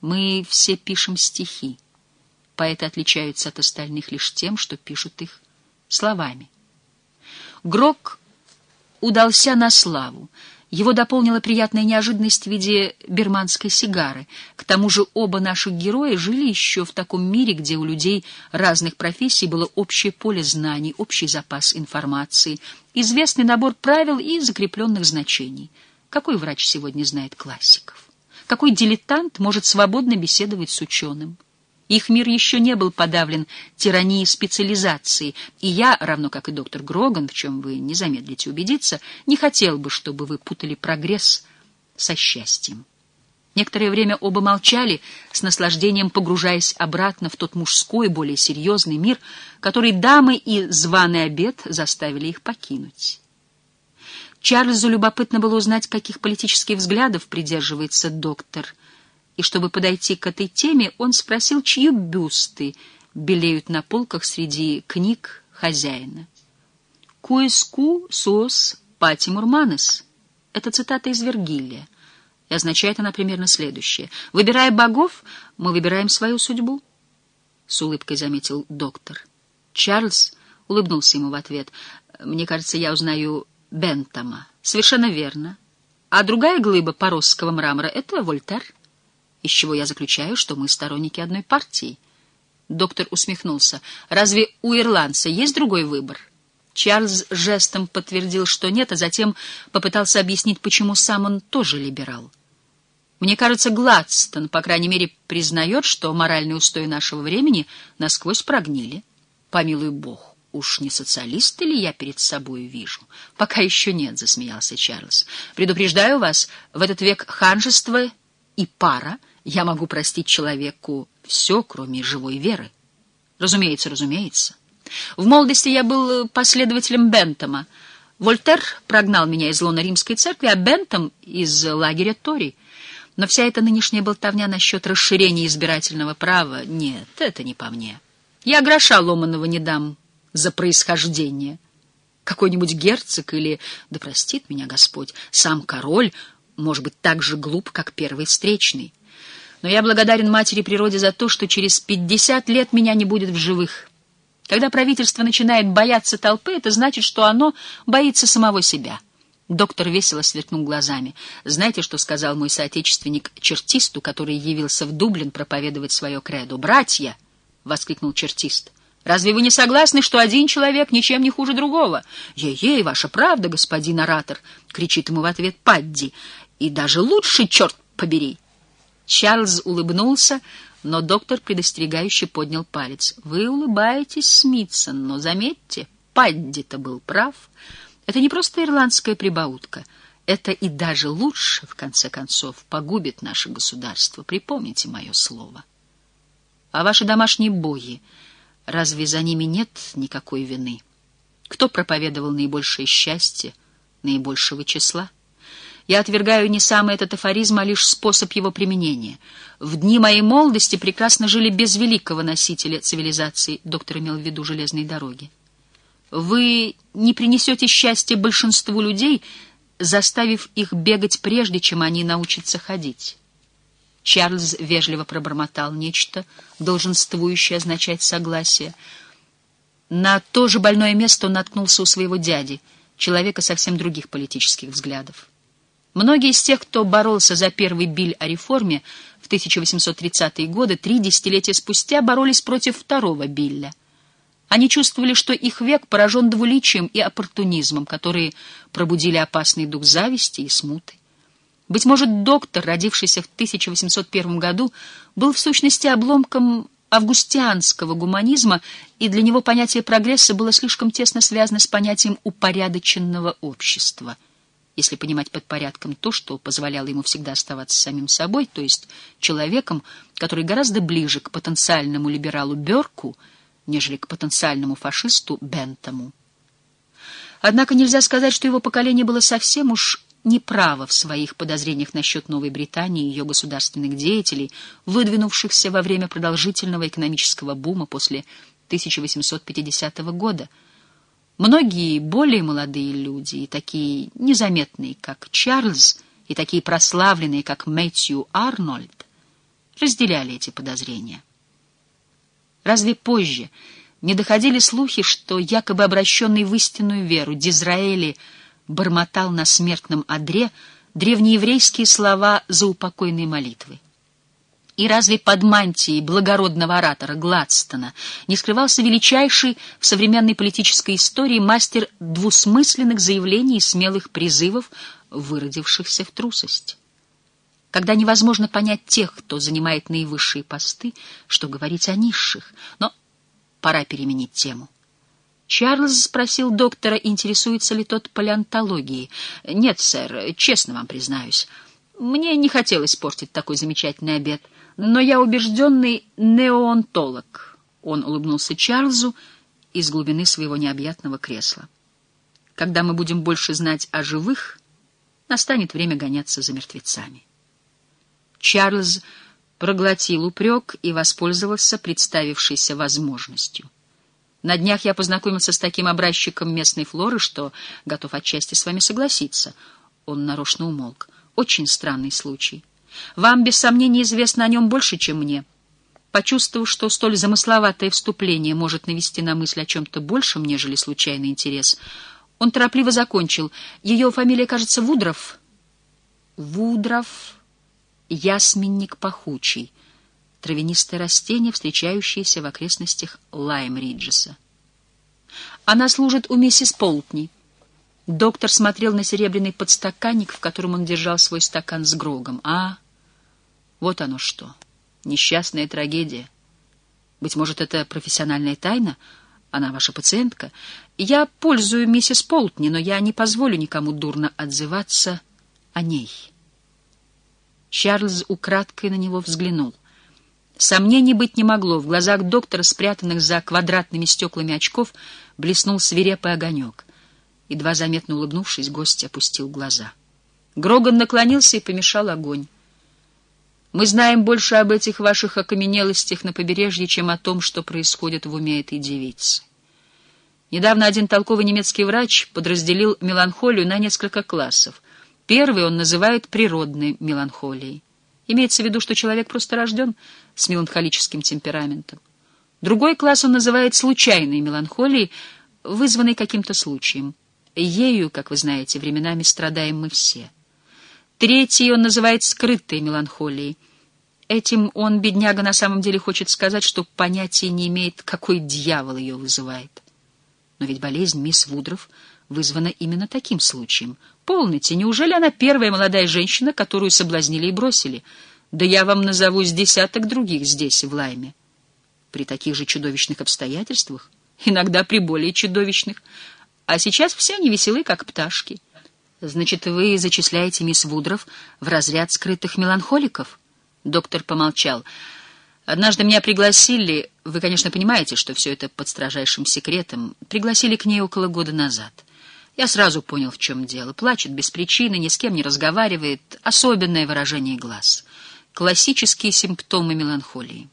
Мы все пишем стихи. Поэты отличаются от остальных лишь тем, что пишут их словами. Грок удался на славу. Его дополнила приятная неожиданность в виде берманской сигары. К тому же оба наших героя жили еще в таком мире, где у людей разных профессий было общее поле знаний, общий запас информации, известный набор правил и закрепленных значений. Какой врач сегодня знает классиков? Какой дилетант может свободно беседовать с ученым? Их мир еще не был подавлен тиранией специализации, и я, равно как и доктор Гроган, в чем вы не замедлите убедиться, не хотел бы, чтобы вы путали прогресс со счастьем. Некоторое время оба молчали, с наслаждением погружаясь обратно в тот мужской, более серьезный мир, который дамы и званый обед заставили их покинуть. Чарльзу любопытно было узнать, каких политических взглядов придерживается доктор — и чтобы подойти к этой теме, он спросил, чьи бюсты белеют на полках среди книг хозяина. «Куэску сос патимур манес» — это цитата из Вергилия, и означает она примерно следующее. «Выбирая богов, мы выбираем свою судьбу», — с улыбкой заметил доктор. Чарльз улыбнулся ему в ответ. «Мне кажется, я узнаю Бентама». «Совершенно верно. А другая глыба поросского мрамора — это Вольтер» из чего я заключаю, что мы сторонники одной партии. Доктор усмехнулся. Разве у ирландца есть другой выбор? Чарльз жестом подтвердил, что нет, а затем попытался объяснить, почему сам он тоже либерал. Мне кажется, Гладстон, по крайней мере, признает, что моральные устои нашего времени насквозь прогнили. Помилуй бог, уж не социалист ли я перед собой вижу? Пока еще нет, — засмеялся Чарльз. Предупреждаю вас, в этот век ханжества и пара я могу простить человеку все, кроме живой веры. Разумеется, разумеется. В молодости я был последователем Бентома. Вольтер прогнал меня из лона римской церкви, а Бентом — из лагеря Тори. Но вся эта нынешняя болтовня насчет расширения избирательного права — нет, это не по мне. Я гроша ломаного не дам за происхождение. Какой-нибудь герцог или, да простит меня Господь, сам король может быть так же глуп, как первый встречный но я благодарен матери природе за то, что через пятьдесят лет меня не будет в живых. Когда правительство начинает бояться толпы, это значит, что оно боится самого себя. Доктор весело сверкнул глазами. Знаете, что сказал мой соотечественник чертисту, который явился в Дублин проповедовать свое кредо? «Братья!» — воскликнул чертист. «Разве вы не согласны, что один человек ничем не хуже другого?» «Ей-ей, ваша правда, господин оратор!» — кричит ему в ответ Падди. «И даже лучше, черт побери!» Чарльз улыбнулся, но доктор предостерегающе поднял палец. «Вы улыбаетесь, Смитсон, но заметьте, Падди-то был прав. Это не просто ирландская прибаутка. Это и даже лучше, в конце концов, погубит наше государство. Припомните мое слово. А ваши домашние боги, разве за ними нет никакой вины? Кто проповедовал наибольшее счастье, наибольшего числа?» Я отвергаю не сам этот афоризм, а лишь способ его применения. В дни моей молодости прекрасно жили без великого носителя цивилизации, доктор имел в виду железные дороги. Вы не принесете счастья большинству людей, заставив их бегать прежде, чем они научатся ходить. Чарльз вежливо пробормотал нечто, долженствующее означать согласие. На то же больное место он наткнулся у своего дяди, человека совсем других политических взглядов. Многие из тех, кто боролся за первый биль о реформе в 1830-е годы, три десятилетия спустя боролись против второго билля. Они чувствовали, что их век поражен двуличием и оппортунизмом, которые пробудили опасный дух зависти и смуты. Быть может, доктор, родившийся в 1801 году, был в сущности обломком августианского гуманизма, и для него понятие прогресса было слишком тесно связано с понятием упорядоченного общества — если понимать под порядком то, что позволяло ему всегда оставаться самим собой, то есть человеком, который гораздо ближе к потенциальному либералу Берку, нежели к потенциальному фашисту Бентому. Однако нельзя сказать, что его поколение было совсем уж неправо в своих подозрениях насчет Новой Британии и ее государственных деятелей, выдвинувшихся во время продолжительного экономического бума после 1850 года — Многие более молодые люди, и такие незаметные, как Чарльз, и такие прославленные, как Мэтью Арнольд, разделяли эти подозрения. Разве позже не доходили слухи, что якобы обращенный в истинную веру Дизраэли бормотал на смертном одре древнееврейские слова заупокойной молитвы? И разве под мантией благородного оратора Гладстона не скрывался величайший в современной политической истории мастер двусмысленных заявлений и смелых призывов, выродившихся в трусость? Когда невозможно понять тех, кто занимает наивысшие посты, что говорить о низших, но пора переменить тему. Чарльз спросил доктора, интересуется ли тот палеонтологией. «Нет, сэр, честно вам признаюсь. Мне не хотелось портить такой замечательный обед». Но я убежденный неонтолог. Он улыбнулся Чарльзу из глубины своего необъятного кресла. Когда мы будем больше знать о живых, настанет время гоняться за мертвецами. Чарльз проглотил упрек и воспользовался представившейся возможностью. На днях я познакомился с таким образчиком местной флоры, что готов отчасти с вами согласиться. Он нарочно умолк. Очень странный случай. Вам, без сомнения, известно о нем больше, чем мне. Почувствовав, что столь замысловатое вступление может навести на мысль о чем-то большем, нежели случайный интерес, он торопливо закончил. Ее фамилия, кажется, Вудров. Вудров, ясменник пахучий, травянистое растение, встречающееся в окрестностях Лайм-Риджеса. Она служит у миссис Полтни. Доктор смотрел на серебряный подстаканник, в котором он держал свой стакан с грогом. А, вот оно что. Несчастная трагедия. Быть может, это профессиональная тайна? Она ваша пациентка. Я пользую миссис Полтни, но я не позволю никому дурно отзываться о ней. Чарльз украдкой на него взглянул. Сомнений быть не могло. В глазах доктора, спрятанных за квадратными стеклами очков, блеснул свирепый огонек. Едва заметно улыбнувшись, гость опустил глаза. Гроган наклонился и помешал огонь. «Мы знаем больше об этих ваших окаменелостях на побережье, чем о том, что происходит в уме этой девицы. Недавно один толковый немецкий врач подразделил меланхолию на несколько классов. Первый он называет природной меланхолией. Имеется в виду, что человек просто рожден с меланхолическим темпераментом. Другой класс он называет случайной меланхолией, вызванной каким-то случаем. Ею, как вы знаете, временами страдаем мы все. Третий он называет скрытой меланхолией. Этим он, бедняга, на самом деле хочет сказать, что понятия не имеет, какой дьявол ее вызывает. Но ведь болезнь мисс Вудров вызвана именно таким случаем. Полните, неужели она первая молодая женщина, которую соблазнили и бросили? Да я вам назову с десяток других здесь, в Лайме. При таких же чудовищных обстоятельствах, иногда при более чудовищных, а сейчас все они веселы, как пташки. Значит, вы зачисляете мисс Вудров в разряд скрытых меланхоликов? Доктор помолчал. Однажды меня пригласили, вы, конечно, понимаете, что все это под строжайшим секретом, пригласили к ней около года назад. Я сразу понял, в чем дело. Плачет без причины, ни с кем не разговаривает, особенное выражение глаз. Классические симптомы меланхолии.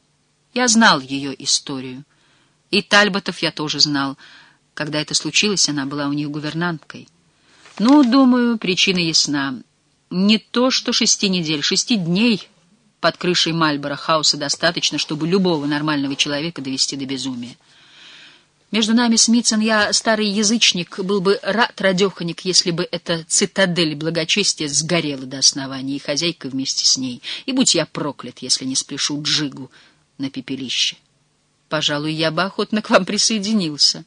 Я знал ее историю. И Тальботов я тоже знал — когда это случилось, она была у них гувернанткой. Ну, думаю, причина ясна. Не то, что шести недель, шести дней под крышей Мальборо хаоса достаточно, чтобы любого нормального человека довести до безумия. Между нами, Смитсон, я, старый язычник, был бы рад, радеханик, если бы эта цитадель благочестия сгорела до основания, и хозяйка вместе с ней. И будь я проклят, если не спляшу джигу на пепелище. Пожалуй, я бы охотно к вам присоединился.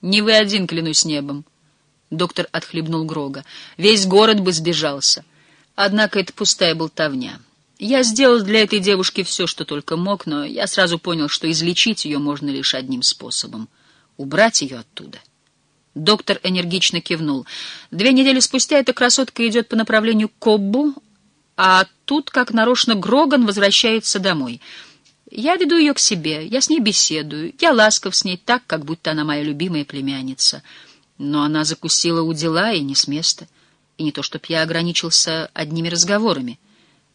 Не вы один, клянусь небом. Доктор отхлебнул Грога. Весь город бы сбежался. Однако это пустая болтовня. Я сделал для этой девушки все, что только мог, но я сразу понял, что излечить ее можно лишь одним способом — убрать ее оттуда. Доктор энергично кивнул. Две недели спустя эта красотка идет по направлению к Коббу, а тут, как нарочно, Гроган возвращается домой — я веду ее к себе, я с ней беседую, я ласков с ней так, как будто она моя любимая племянница. Но она закусила у дела и не с места. И не то, чтоб я ограничился одними разговорами.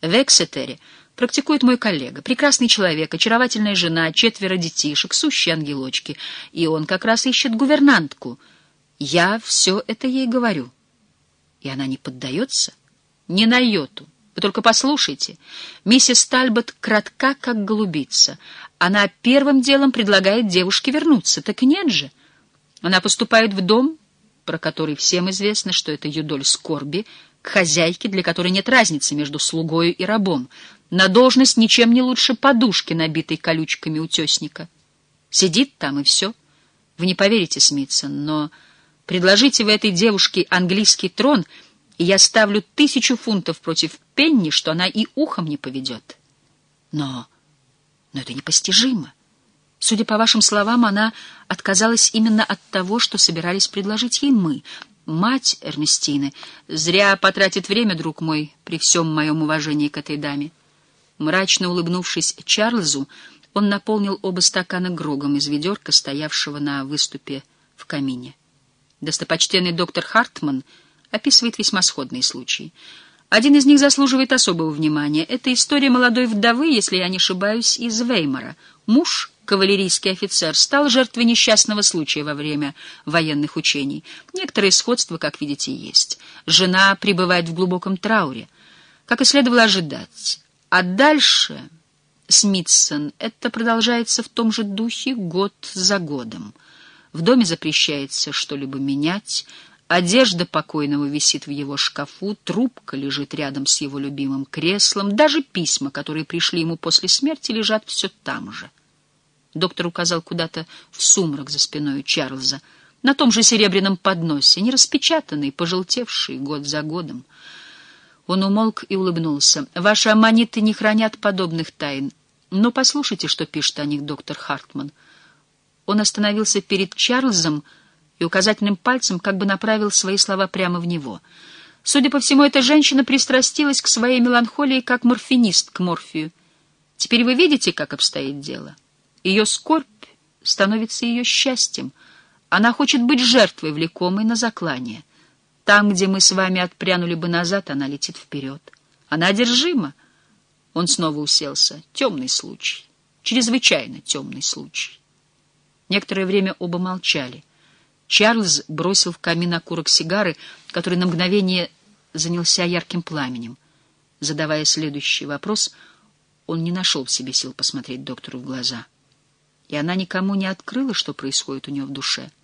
В Эксетере практикует мой коллега, прекрасный человек, очаровательная жена, четверо детишек, сущие ангелочки. И он как раз ищет гувернантку. Я все это ей говорю. И она не поддается? Не на йоту. Вы только послушайте. Миссис Тальбот кратка, как голубица. Она первым делом предлагает девушке вернуться. Так нет же. Она поступает в дом, про который всем известно, что это юдоль скорби, к хозяйке, для которой нет разницы между слугою и рабом, на должность ничем не лучше подушки, набитой колючками утесника. Сидит там и все. Вы не поверите, Смитсон, но предложите вы этой девушке английский трон, и я ставлю тысячу фунтов против Пенни, что она и ухом не поведет. Но... но это непостижимо. Судя по вашим словам, она отказалась именно от того, что собирались предложить ей мы. Мать Эрнестины зря потратит время, друг мой, при всем моем уважении к этой даме. Мрачно улыбнувшись Чарльзу, он наполнил оба стакана грогом из ведерка, стоявшего на выступе в камине. Достопочтенный доктор Хартман описывает весьма сходные случаи. Один из них заслуживает особого внимания. Это история молодой вдовы, если я не ошибаюсь, из Веймара. Муж, кавалерийский офицер, стал жертвой несчастного случая во время военных учений. Некоторые сходства, как видите, есть. Жена пребывает в глубоком трауре, как и следовало ожидать. А дальше... Смитсон, это продолжается в том же духе год за годом. В доме запрещается что-либо менять, одежда покойного висит в его шкафу, трубка лежит рядом с его любимым креслом, даже письма, которые пришли ему после смерти, лежат все там же. Доктор указал куда-то в сумрак за спиной Чарльза, на том же серебряном подносе, не распечатанный, пожелтевший год за годом. Он умолк и улыбнулся. «Ваши аммониты не хранят подобных тайн. Но послушайте, что пишет о них доктор Хартман». Он остановился перед Чарльзом и указательным пальцем как бы направил свои слова прямо в него. Судя по всему, эта женщина пристрастилась к своей меланхолии, как морфинист к морфию. Теперь вы видите, как обстоит дело? Ее скорбь становится ее счастьем. Она хочет быть жертвой, влекомой на заклание. Там, где мы с вами отпрянули бы назад, она летит вперед. Она одержима. Он снова уселся. Темный случай. Чрезвычайно темный случай. Некоторое время оба молчали. Чарльз бросил в камин окурок сигары, который на мгновение занялся ярким пламенем. Задавая следующий вопрос, он не нашел в себе сил посмотреть доктору в глаза. И она никому не открыла, что происходит у нее в душе —